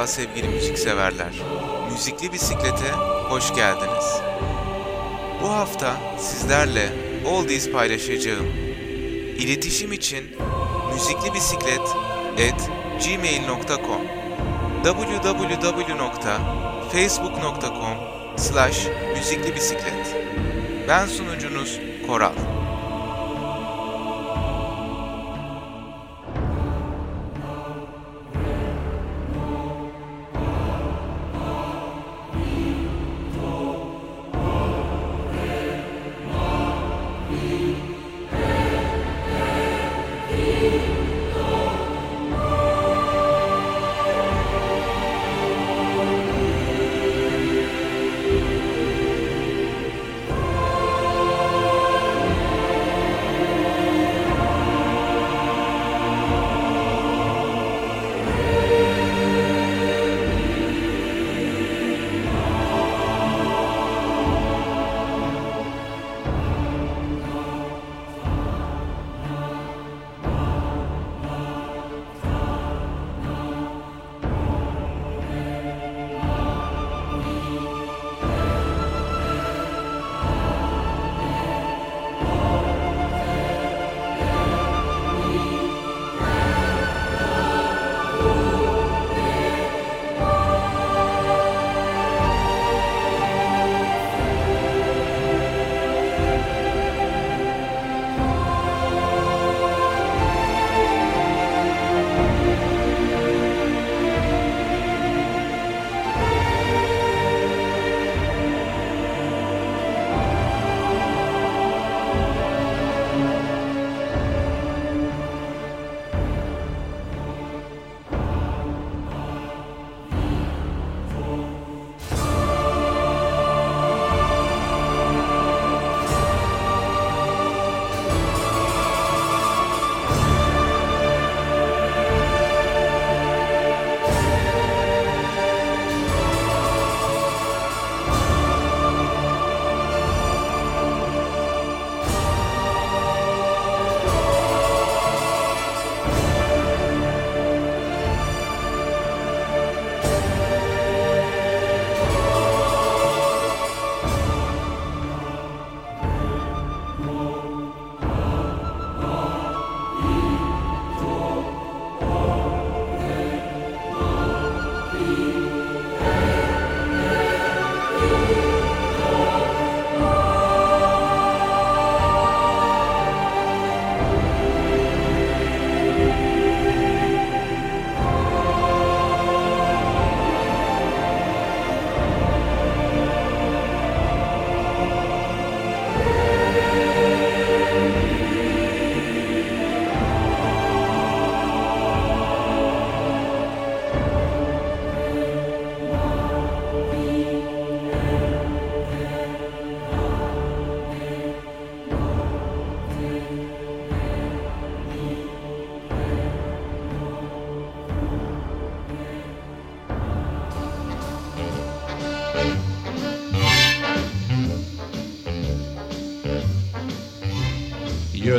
Merhaba sevgili müzikseverler. Müzikli Bisiklet'e hoş geldiniz. Bu hafta sizlerle oldies paylaşacağım. İletişim için müzikli bisiklet at gmail.com www.facebook.com slash müzikli bisiklet Ben sunucunuz Koral.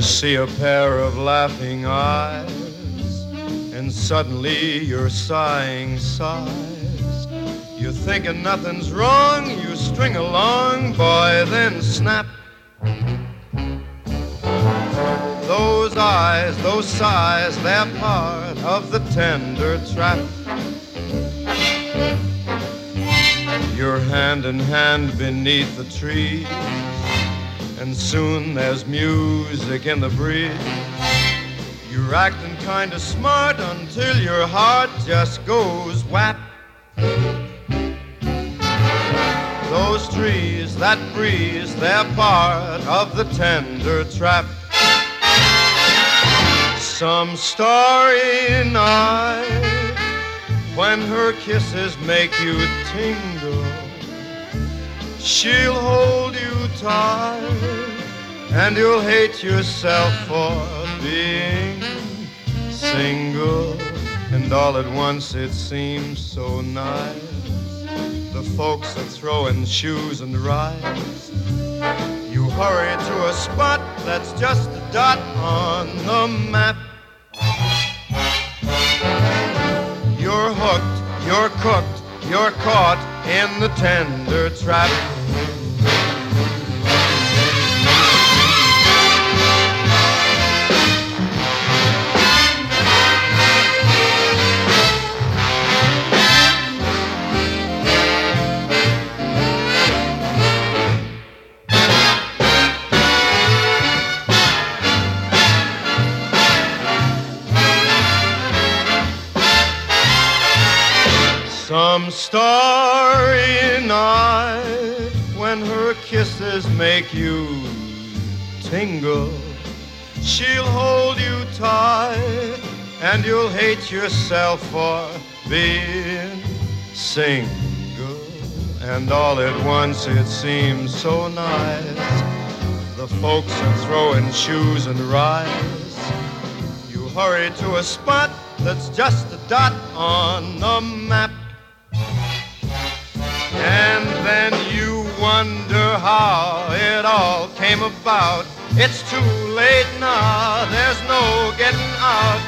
See a pair of laughing eyes, and suddenly you're sighing sighs. You're thinking nothing's wrong, you string along, boy, then snap. Those eyes, those sighs, they're part of the tender trap. You're hand in hand beneath the trees and soon there's music in the breeze. You're acting kinda smart until your heart just goes whap. those trees, that breeze, they're part of the tender trap. Some starry night when her kisses make you tingle, she'll hold you tight and you'll hate yourself for being single. And all at once it seems so nice. The folks are throwing shoes and rides. You hurry to a spot that's just a dot on the map. You're hooked, you're cooked, you're caught in the tender trap. Starry night when her kisses make you tingle, she'll hold you tight and you'll hate yourself for being single. And all at once it seems so nice. The folks are throwing shoes and rides. You hurry to a spot that's just a dot on the map. And then you wonder how it all came about. It's too late now, there's no getting out.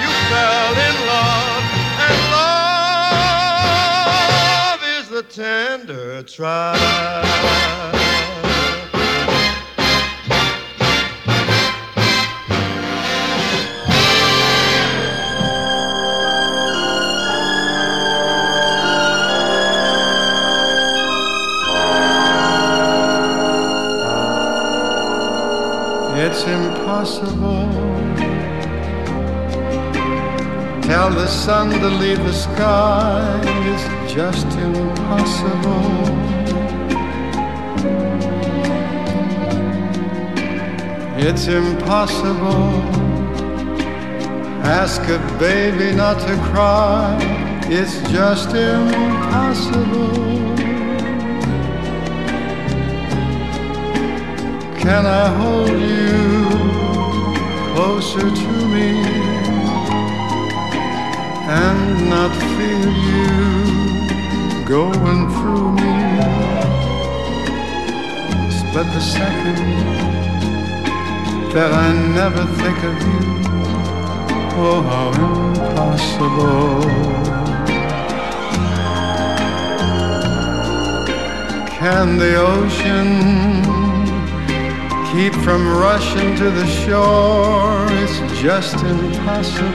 You fell in love, and love is the tender trap. Impossible. Tell the sun to leave the sky. It's just impossible. It's impossible. Ask a baby not to cry. It's just impossible. Can I hold you closer to me and not feel you going through me? Split the second that I never think of you. Oh, how impossible. Can the ocean keep from rushing to the shore. It's just impossible.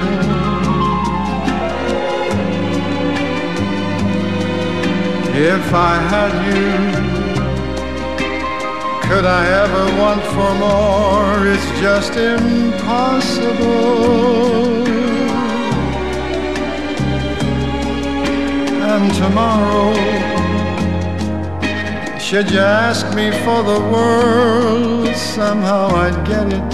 If I had you, could I ever want for more? It's just impossible. And tomorrow, should you ask me for the world, somehow I'd get it.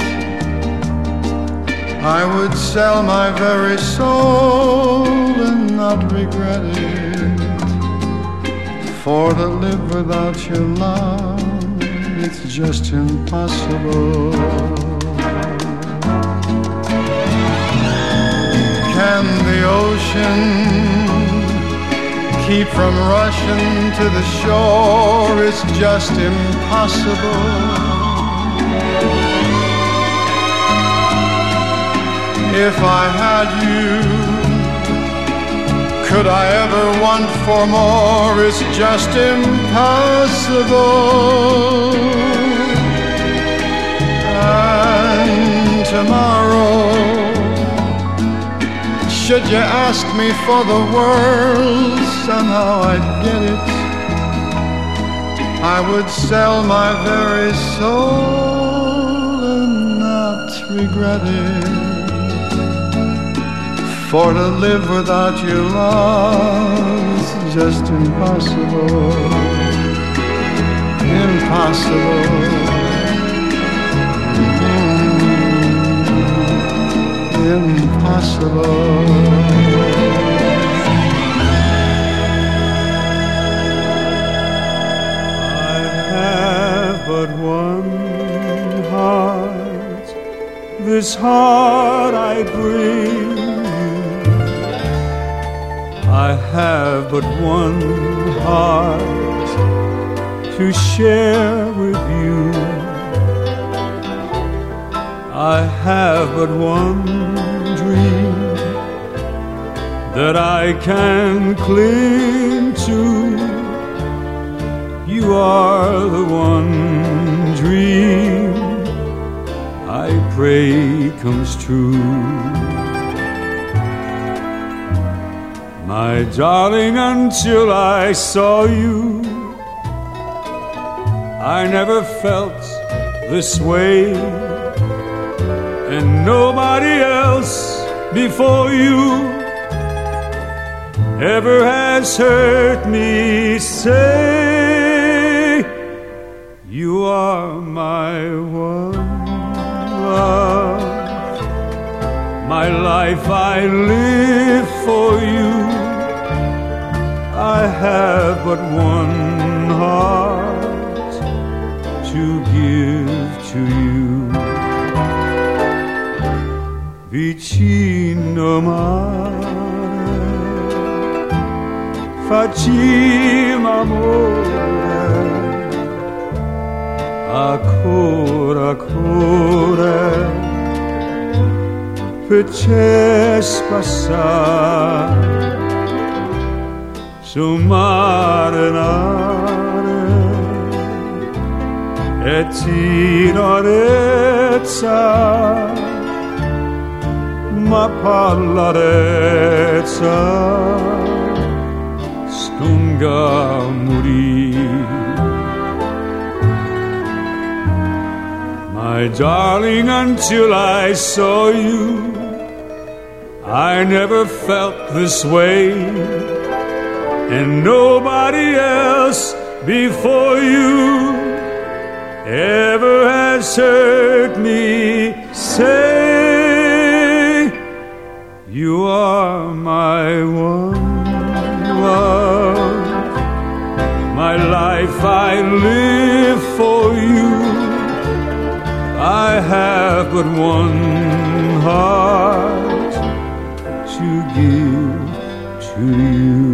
I would sell my very soul and not regret it. For to live without your love, it's just impossible. Can the ocean keep from rushing to the shore is just impossible. If I had you, could I ever want for more? It's just impossible. And tomorrow should you ask me for the world, somehow I'd get it. I would sell my very soul and not regret it. For to live without your love is just impossible. impossible. Mm, impossible. But one heart, this heart I bring you. I have but one heart to share with you. I have but one dream that I can to. You are the one dream. I pray comes true. My darling, until I saw you, I never felt this way, and nobody else before you ever has heard me say, You are my one love. My life I live for you. I have but one heart to give to you. Vicino mare, facciamo amore, ancora, fece passare su mare nare e tinorezza ma pallarezza stunga morì my darling until I saw you I never felt this way and nobody else before you ever has heard me say, You are my one love, my life I live for you. I have but one heart to give to you.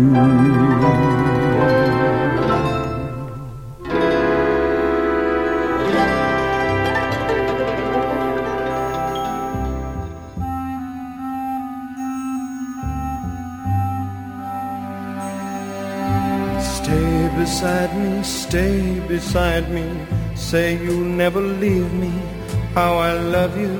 Stay beside me, stay beside me. Say you'll never leave me. How I love you,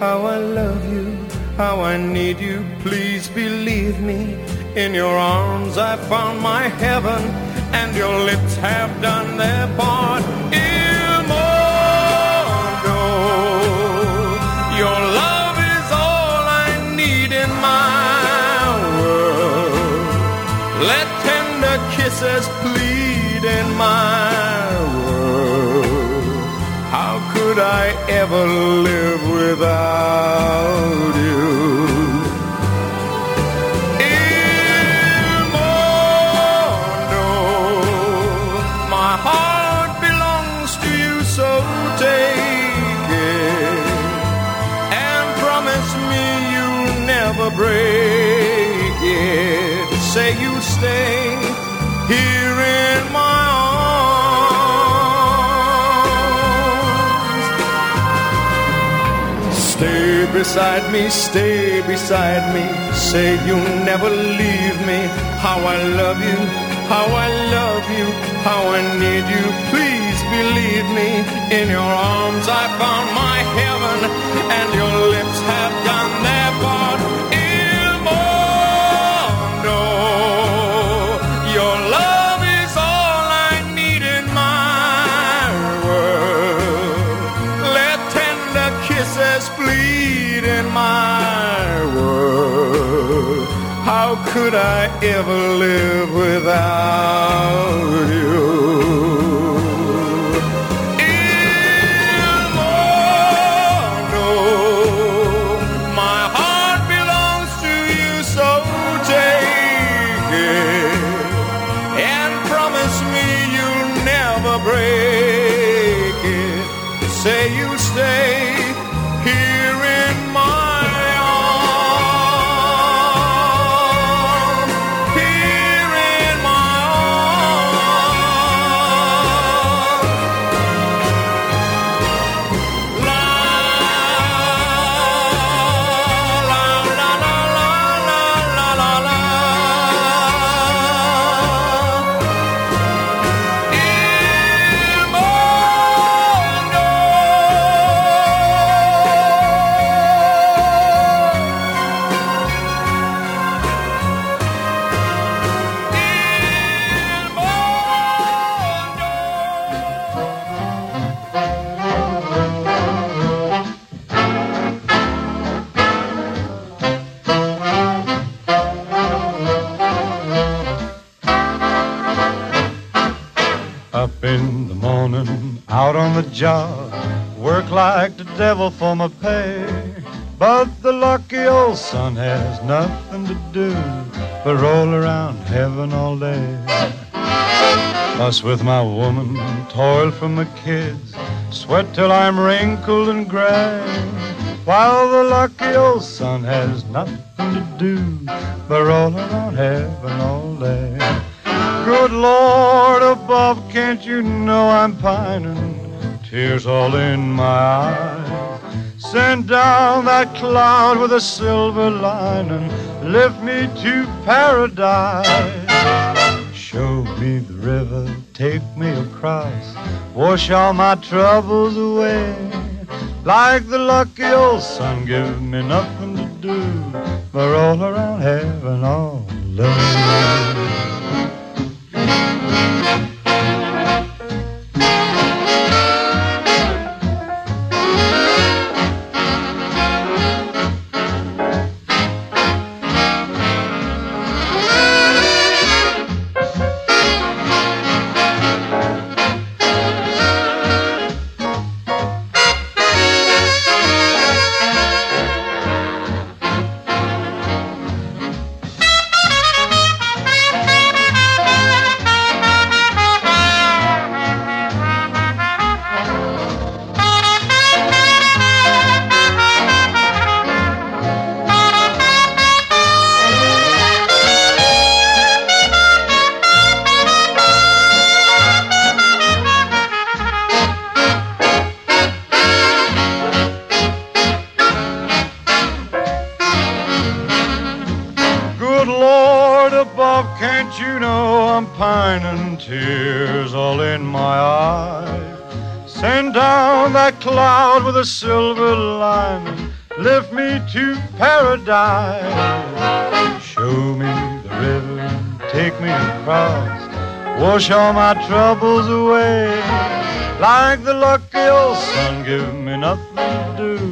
how I love you, how I need you. Please believe me. In your arms I found my heaven, and your lips have done their part. Your love is all I need in my world. Let tender kisses plead in my I ever live without you? Il my heart belongs to you, so take it and promise me you'll never break it. Say you stay beside me, stay beside me. Say you'll never leave me. How I love you, how I love you, how I need you. Please believe me. In your arms I found my heaven, and your lips have done their part. How could I ever live without you? Job, work like the devil for my pay. But the lucky old sun has nothing to do but roll around heaven all day. Fuss with my woman, toil for my kids, sweat till I'm wrinkled and gray. While the lucky old sun has nothing to do but roll around heaven all day. Good Lord above, can't you know I'm pining? Tears all in my eyes. Send down that cloud with a silver lining. Lift me to paradise. Show me the river, take me across. Wash all my troubles away. Like the lucky old sun, give me nothing to do but roll around heaven all day. Wash all my troubles away. Like the lucky old sun, give me nothing to do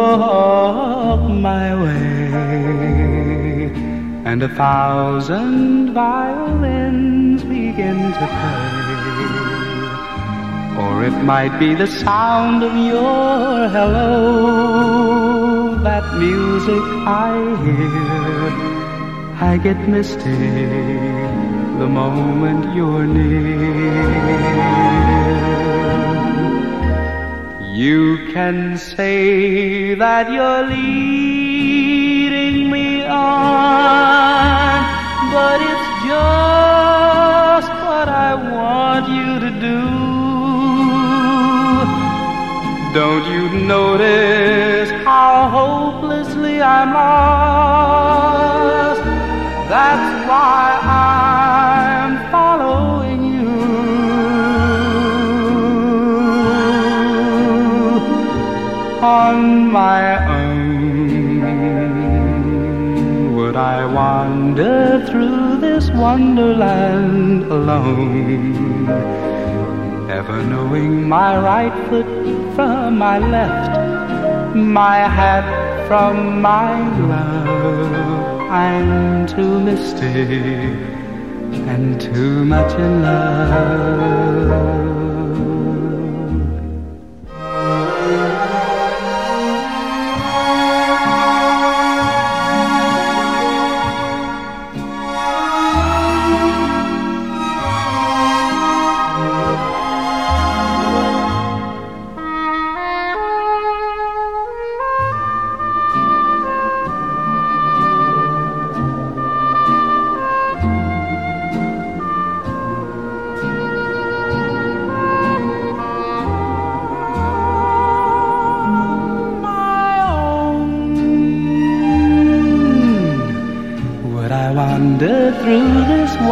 Walk my way, and a thousand violins begin to play. Or it might be the sound of your hello, that music I hear. I get misty the moment you're near. You can say that you're leading me on, but it's just what I want you to do. Don't you notice how hopelessly I'm lost? That's why I On my own, would I wander through this wonderland alone? Never knowing my right foot from my left, my hat from my glove. I'm too misty and too much in love.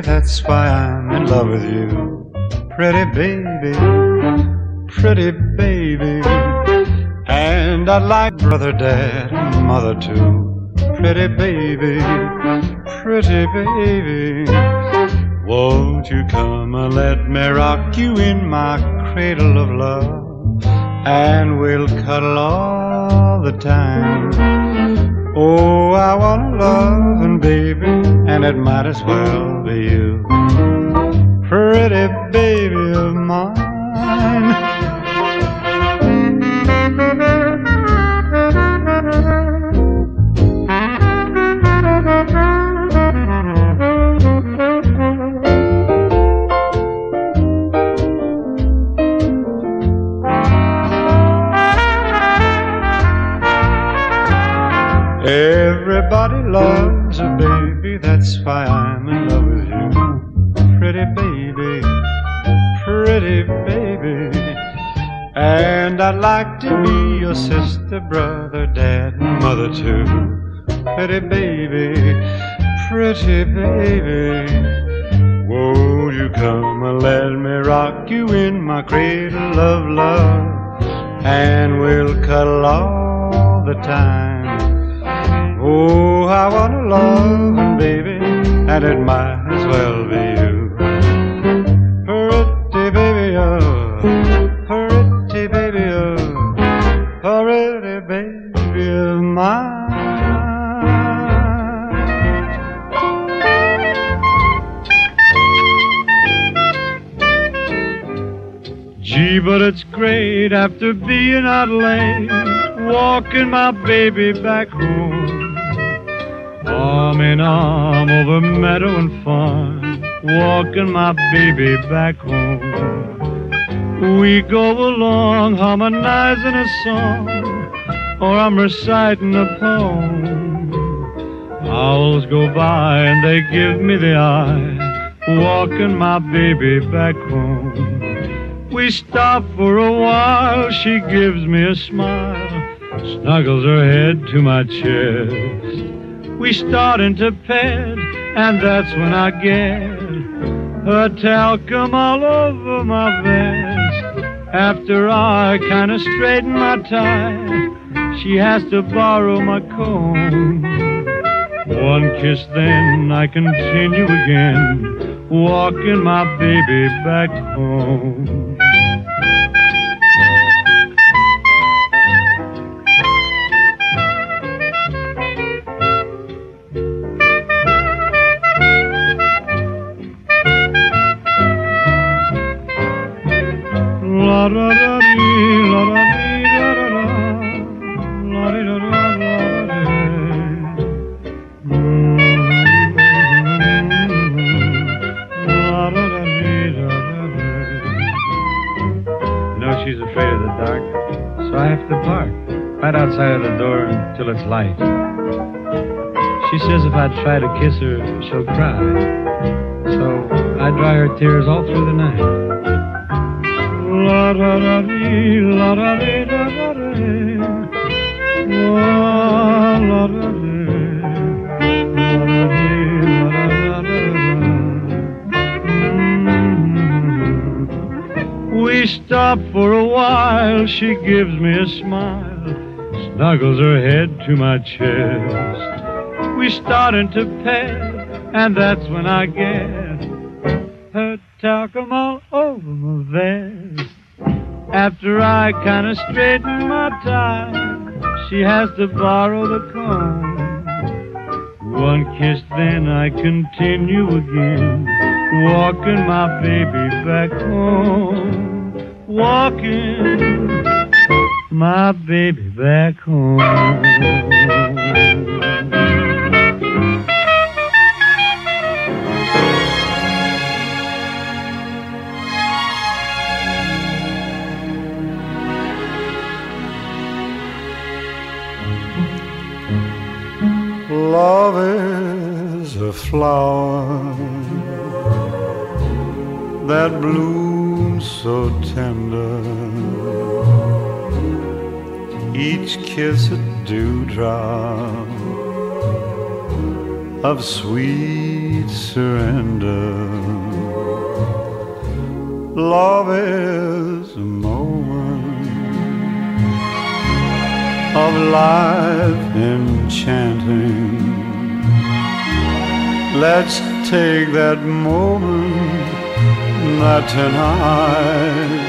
That's why I'm in love with you. Pretty baby, pretty baby. And I'd like brother, dad, and mother too. Pretty baby, pretty baby. Won't you come and let me rock you in my cradle of love? And we'll cuddle all the time. Oh, I want a loving baby, and it might as well be you. Pretty baby of mine. Everybody loves a baby, that's why I'm in love with you. Pretty baby, pretty baby. And I'd like to be your sister, brother, dad, and mother too. Pretty baby, pretty baby. Won't you come and let me rock you in my cradle of love? And we'll cuddle all the time. Oh, I want a loving baby, and it might as well be you. Pretty baby, oh, pretty baby, oh, pretty baby of mine. Gee, but it's great after being out late, walking my baby back home. Arm in arm over meadow and farm, walking my baby back home. We go along harmonizing a song, or I'm reciting a poem. Owls go by and they give me the eye, walking my baby back home. We stop for a while, she gives me a smile, snuggles her head to my chest. We start into pet, and that's when I get her talcum all over my vest. After I kind of straighten my tie, she has to borrow my comb. One kiss, then I continue again, walking my baby back home. She's afraid of the dark, so I have to park right outside of the door until it's light. She says if I try to kiss her, she'll cry. So I dry her tears all through the night. La la. La. We stop for a while, she gives me a smile, snuggles her head to my chest. We start into pet, and that's when I get her talcum all over my vest. After I kind of straighten my tie, she has to borrow the comb. One kiss, then I continue again, walking my baby back home. Walking my baby back home. Love is a flower that blooms so tender. Each kiss a dewdrop of sweet surrender. Love is a of life enchanting. Let's take that moment that tonight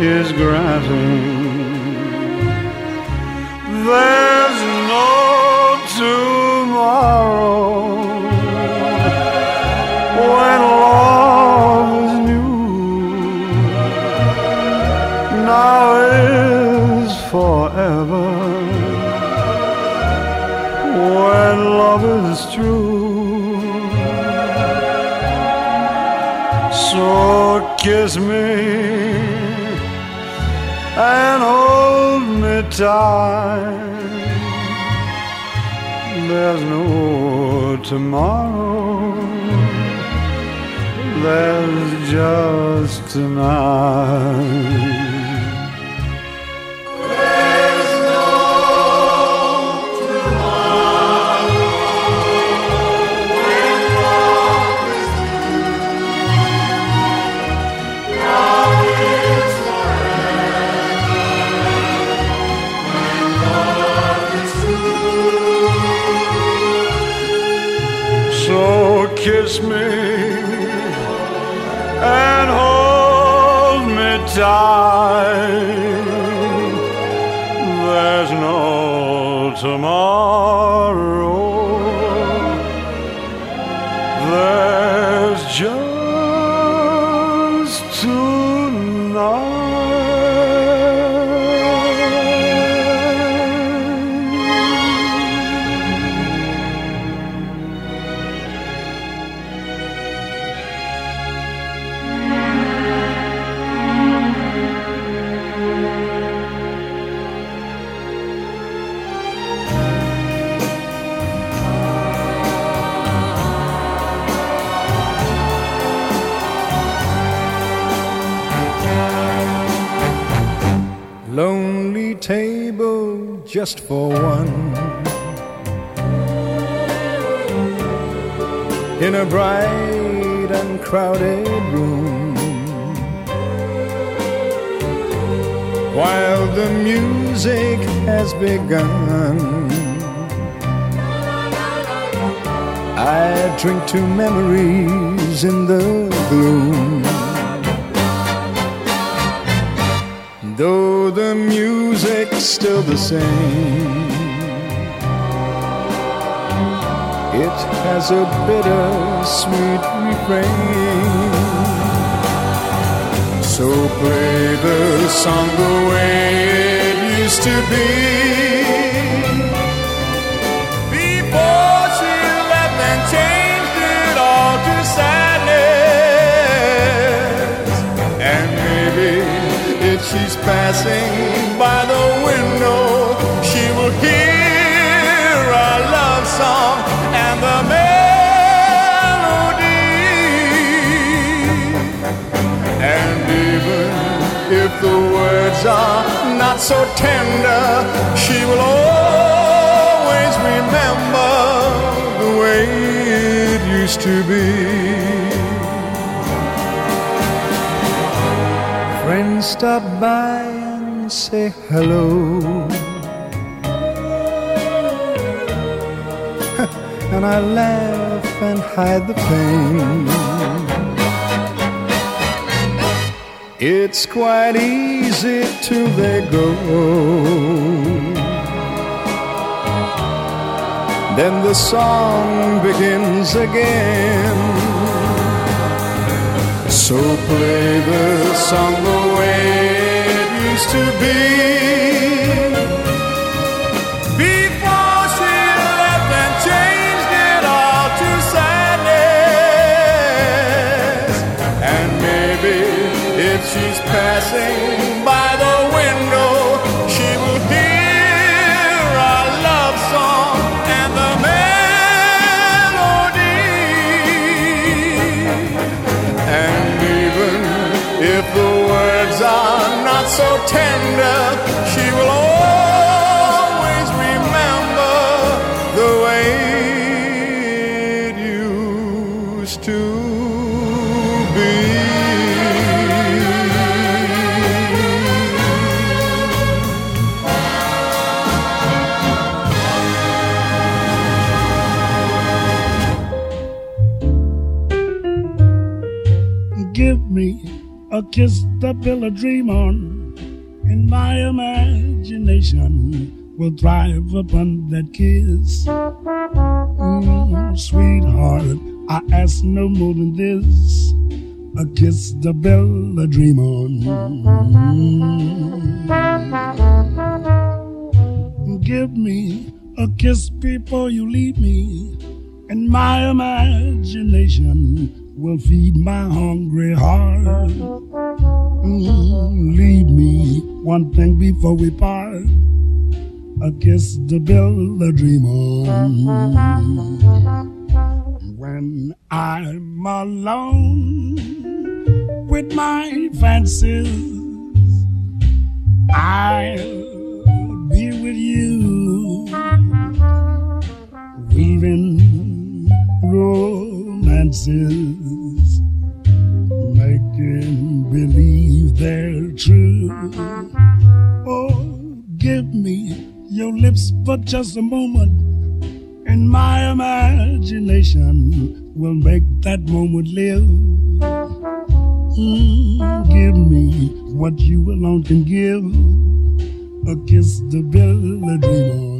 is granting. There's no just for one. In a bright and crowded room. While the music has begun. I drink to memories in the gloom. Though the music's still the same, it has a bitter sweet refrain. So play the song the way it used to be. Before she left and changed it all to sadness. And maybe she's passing by the window, she will hear our love song and the melody. And even if the words are not so tender, she will always remember the way it used to be. Friends stop by and say hello. and I laugh and hide the pain. It's quite easy till they go. Then the song begins again. So play the song the way it used to be. Before she left and changed it all to sadness. And maybe if she's passing so tender, she will always remember the way it used to be. Give me a kiss to build a dream on, my imagination will thrive upon that kiss. Mm, sweetheart, I ask no more than this a kiss to build a dream on. Mm. Give me a kiss before you leave me, and my imagination will feed my hungry heart. Mm, leave me one thing before we part. A kiss to build a dream on. When I'm alone with my fancies, I'll be with you, weaving romances, making believe they're true. Give me your lips for just a moment, and my imagination will make that moment live. Mm, give me what you alone can give a kiss to build a dream on.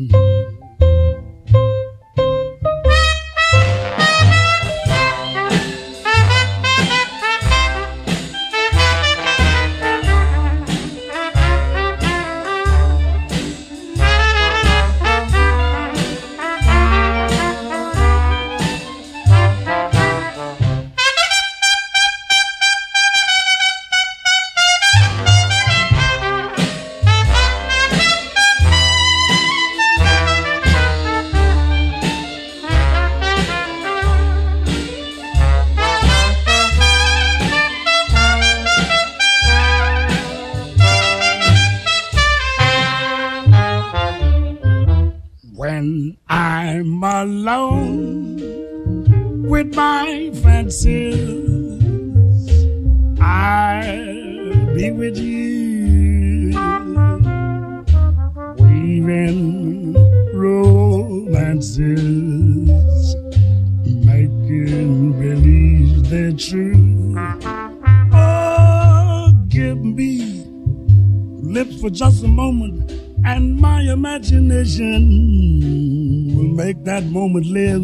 My fancies, I'll be with you, weaving romances, making believe they're true. Oh, give me lips for just a moment, and my imagination will make that moment live.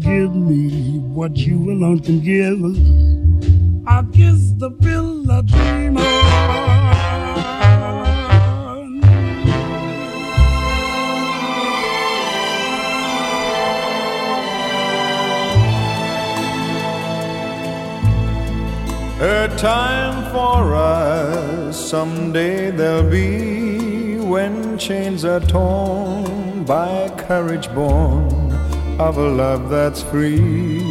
Give me what you alone can give. I kiss the pill I dream on. A time for us, someday there'll be when chains are torn by courage born of a love that's free.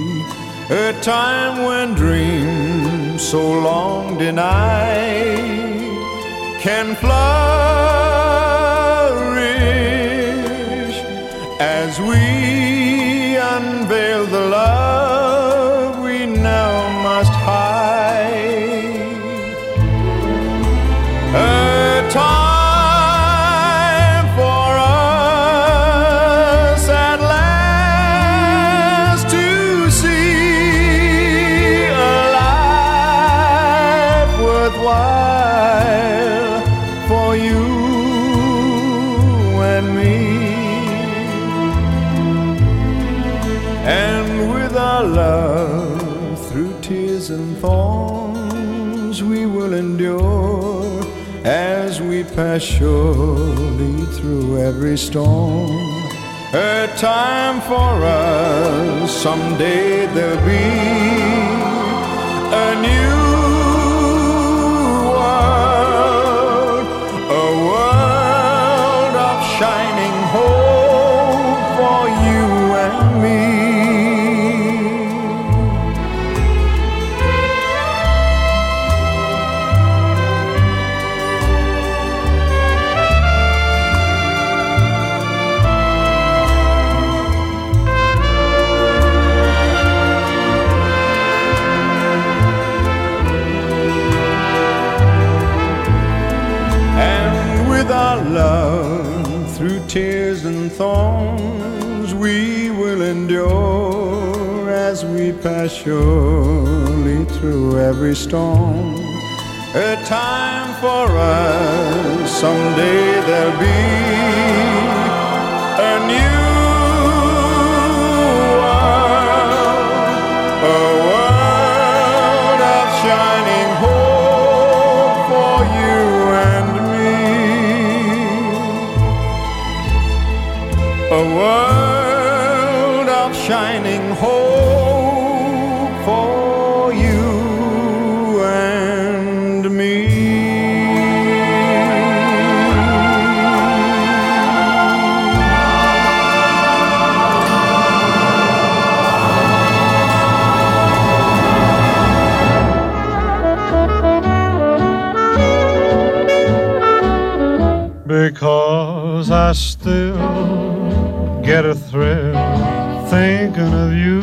A time when dreams so long denied can flourish as we unveil the love And with our love through tears and thorns, we will endure as we pass surely through every storm. A time for us, someday there'll be a new thorns, we will endure as we pass surely through every storm. A time for us, someday there'll be a new A world of shining hope for you and me. Because I still get a thrill thinking of you.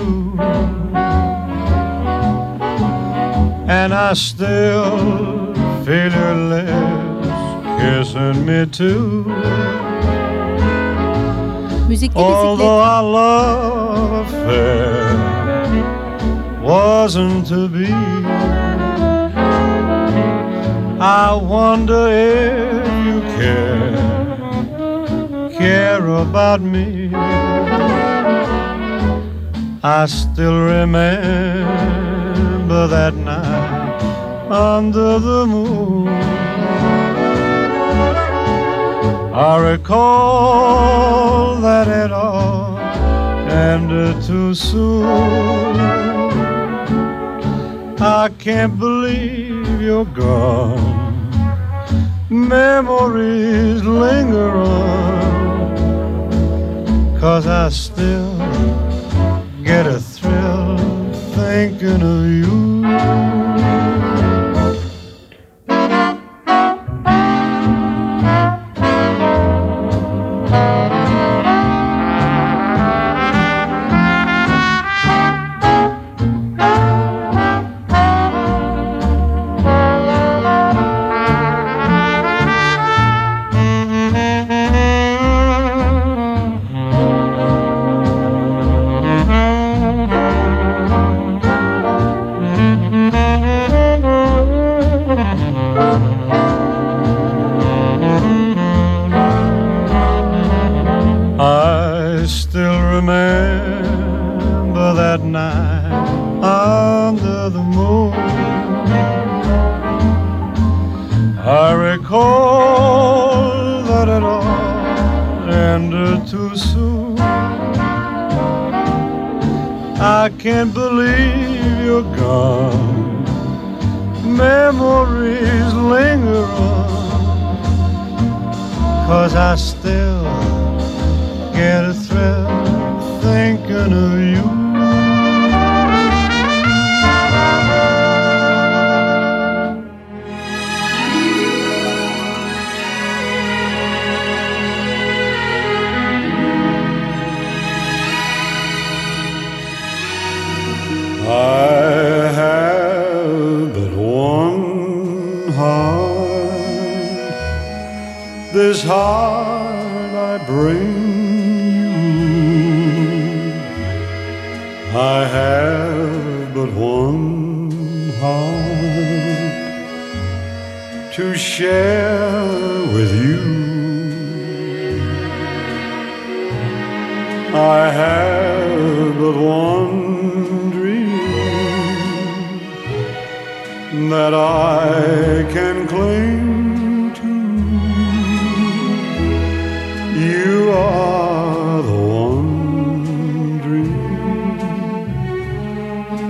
And I still feel your lips kissing me too. Müzikli Although bisiklet. our love affair wasn't to be, I wonder if you care, care about me. I still remember that night under the moon. I recall that it all ended too soon. I can't believe you're gone. Memories linger on. Cause I still get a thrill thinking of you.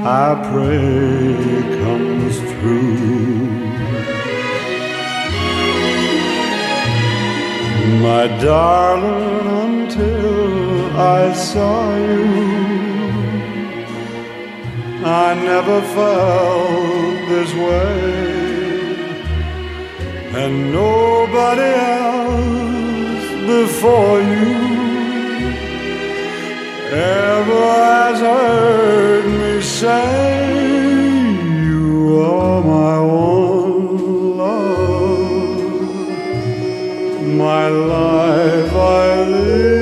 I pray comes true. My darling, until I saw you, I never felt this way, and nobody else before you ever has heard me say you are my one love, my life I live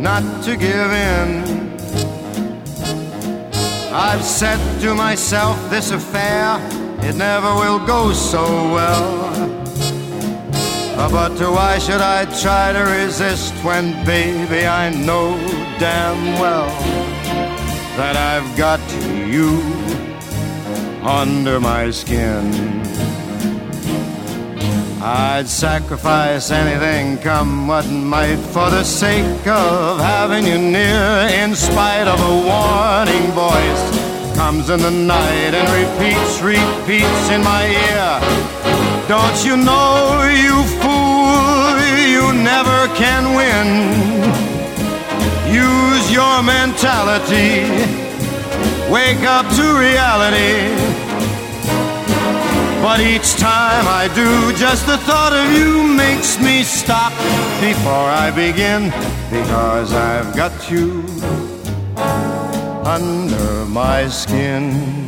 not to give in I've said to myself, this affair, it never will go so well. But why should I try to resist when, baby, I know damn well that I've got you under my skin? I'd sacrifice anything, come what might, for the sake of having you near. In spite of a warning voice, comes in the night and repeats, repeats in my ear. Don't you know, you fool, you never can win. Use your mentality, wake up to reality. But each time I do, just the thought of you makes me stop before I begin. Because I've got you under my skin.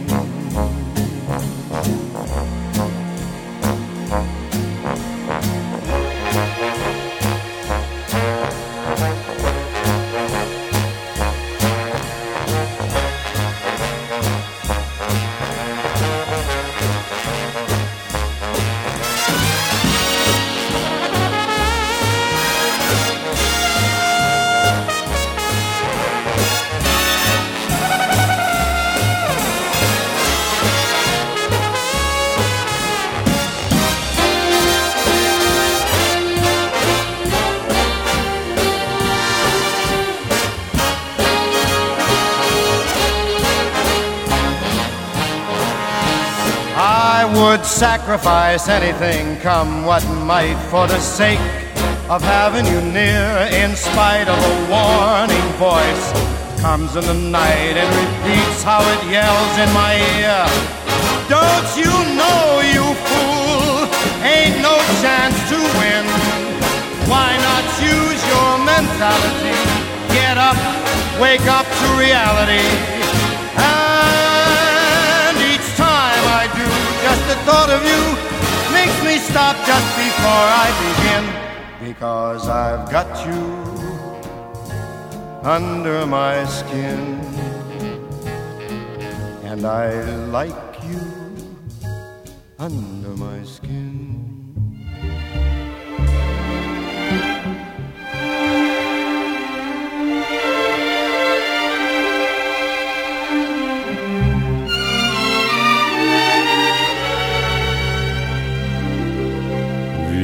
Sacrifice anything, come what might, for the sake of having you near. In spite of a warning voice, comes in the night and repeats how it yells in my ear. Don't you know, you fool, ain't no chance to win. Why not use your mentality? Get up, wake up to reality. The thought of you makes me stop just before I begin. Because I've got you under my skin. And I like you under my skin.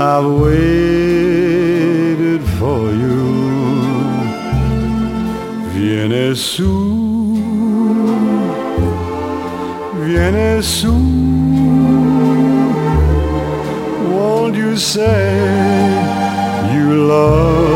I've waited for you. Viene su, viene su. Won't you say you love?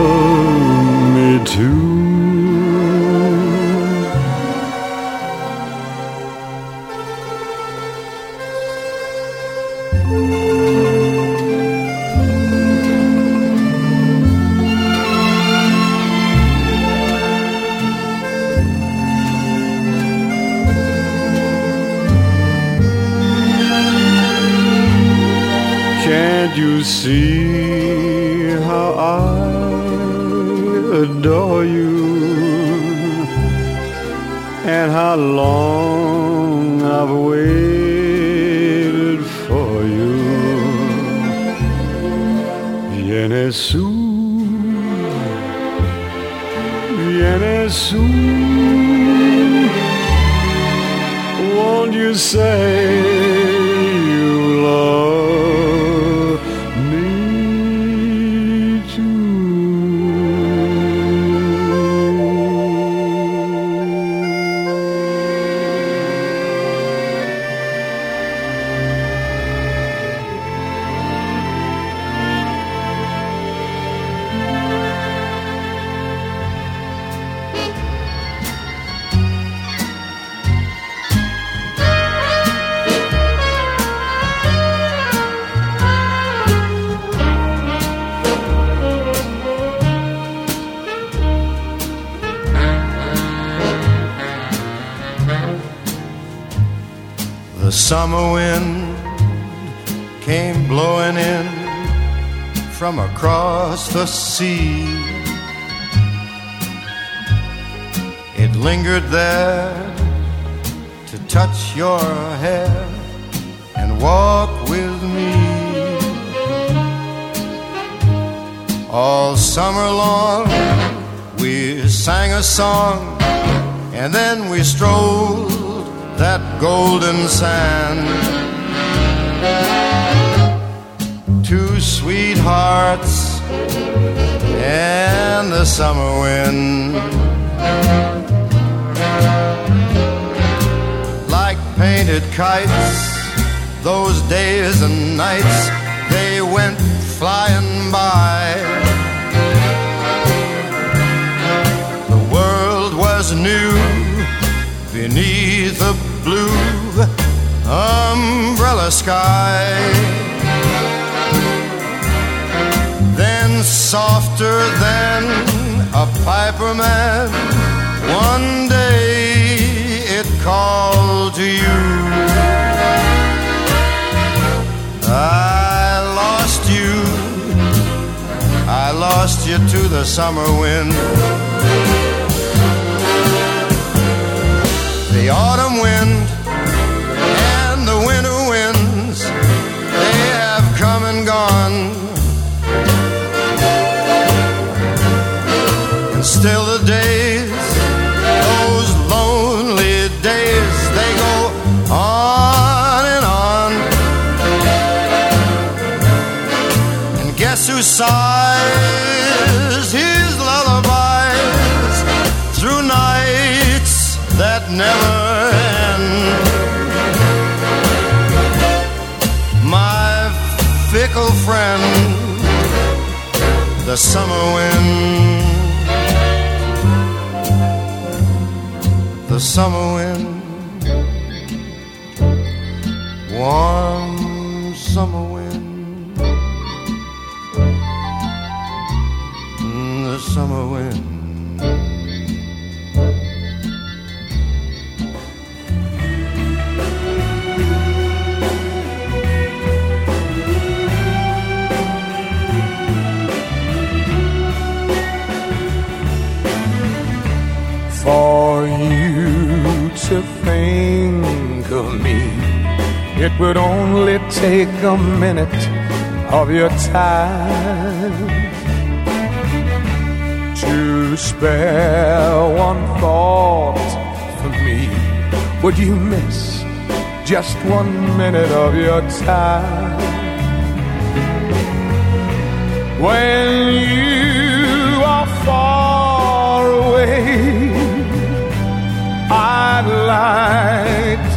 How long I've waited the sea. It lingered there to touch your hair and walk with me. All summer long, we sang a song and then we strolled that golden sand. two sweethearts and the summer wind. Like painted kites, those days and nights, they went flying by. The world was new beneath a blue umbrella sky. Softer than a piper man, one day it called to you. I lost you, I lost you to the summer wind. The autumn wind sighs his lullabies through nights that never end? My fickle friend, the summer wind. The summer wind, warm summer wind, summer wind. for you to think of me. It would only take a minute of your time to spare one thought for me. Would you miss just one minute of your time? When you are far away I'd like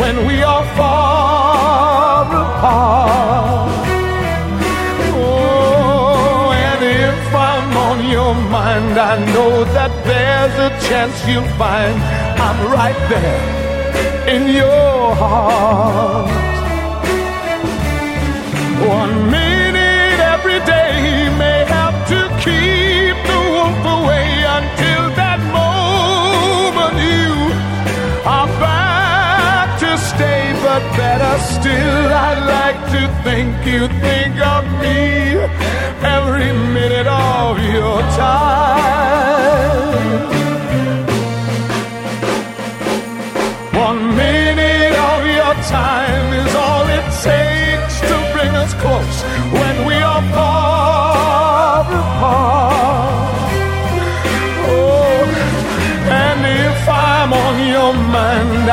when we are far apart. Oh, and if I'm on your mind, I know that there's a chance you'll find I'm right there in your heart. One minute Better still, I'd like to think you think of me every minute of your time.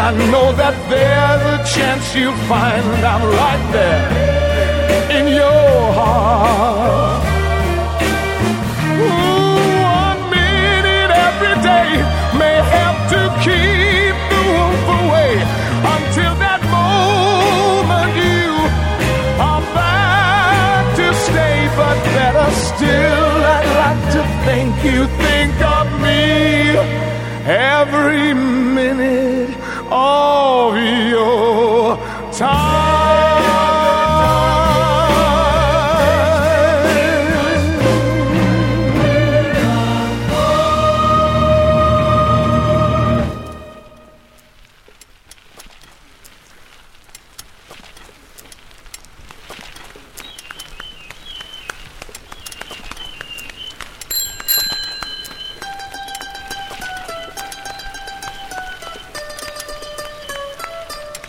I know that there's a chance you'll find I'm right there in your heart. Ooh, one minute every day may help to keep the wolf away until that moment you are back to stay. But better still, I'd like to think you think of me every minute of your